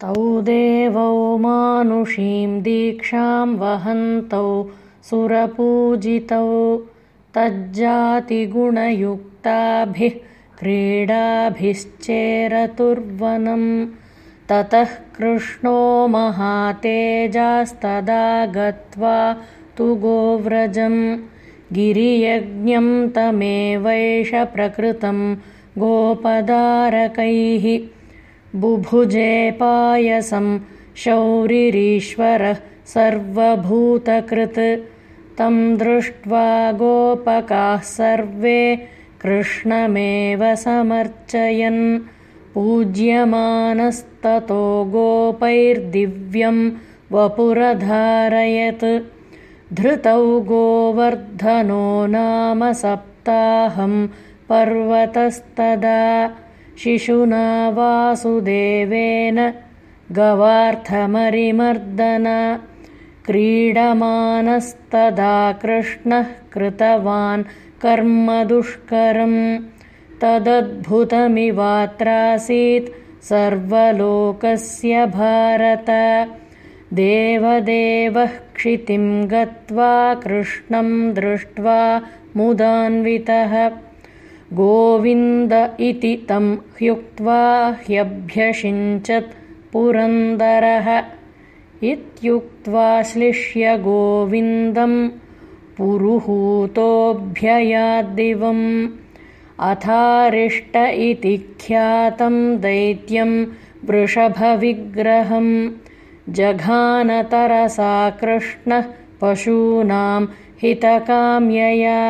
तौ देवौ मानुषीं दीक्षां वहन्तौ सुरपूजितौ तज्जातिगुणयुक्ताभिः क्रीडाभिश्चेरतुर्वनं। ततः कृष्णो महातेजास्तदा गत्वा तु गोव्रजं। गिरियज्ञं तमेवैष प्रकृतं गोपदारकैः बुभुजे पायसं शौरिरीश्वरः सर्वभूतकृत्। तं दृष्ट्वा गोपकाः सर्वे कृष्णमेव समर्चयन्। पूज्यमानस्ततो गोपैर्दिव्यं वपुरधारयत्। धृतौ गोवर्धनो नाम सप्ताहं पर्वतस्तदा शिशुना वासुदेवेन गवार्थमरिमर्दन क्रीडमानस्तदा कृष्णः कृतवान् कर्मदुष्करम् तदद्भुतमिवात्रासीत् सर्वलोकस्य भारत। देवदेवः क्षितिं गत्वा कृष्णं दृष्ट्वा मुदान्वितः गोविन्द इति तं ह्युक्त्वा ह्यभ्यषिञ्चत् पुरन्दरः इत्युक्त्वा श्लिष्य गोविन्दं पुरुहूतोऽभ्ययाद्दिवम् अथारिष्ट इति ख्यातं दैत्यं वृषभविग्रहं जघानतरसा कृष्णः पशूनां हितकाम्यया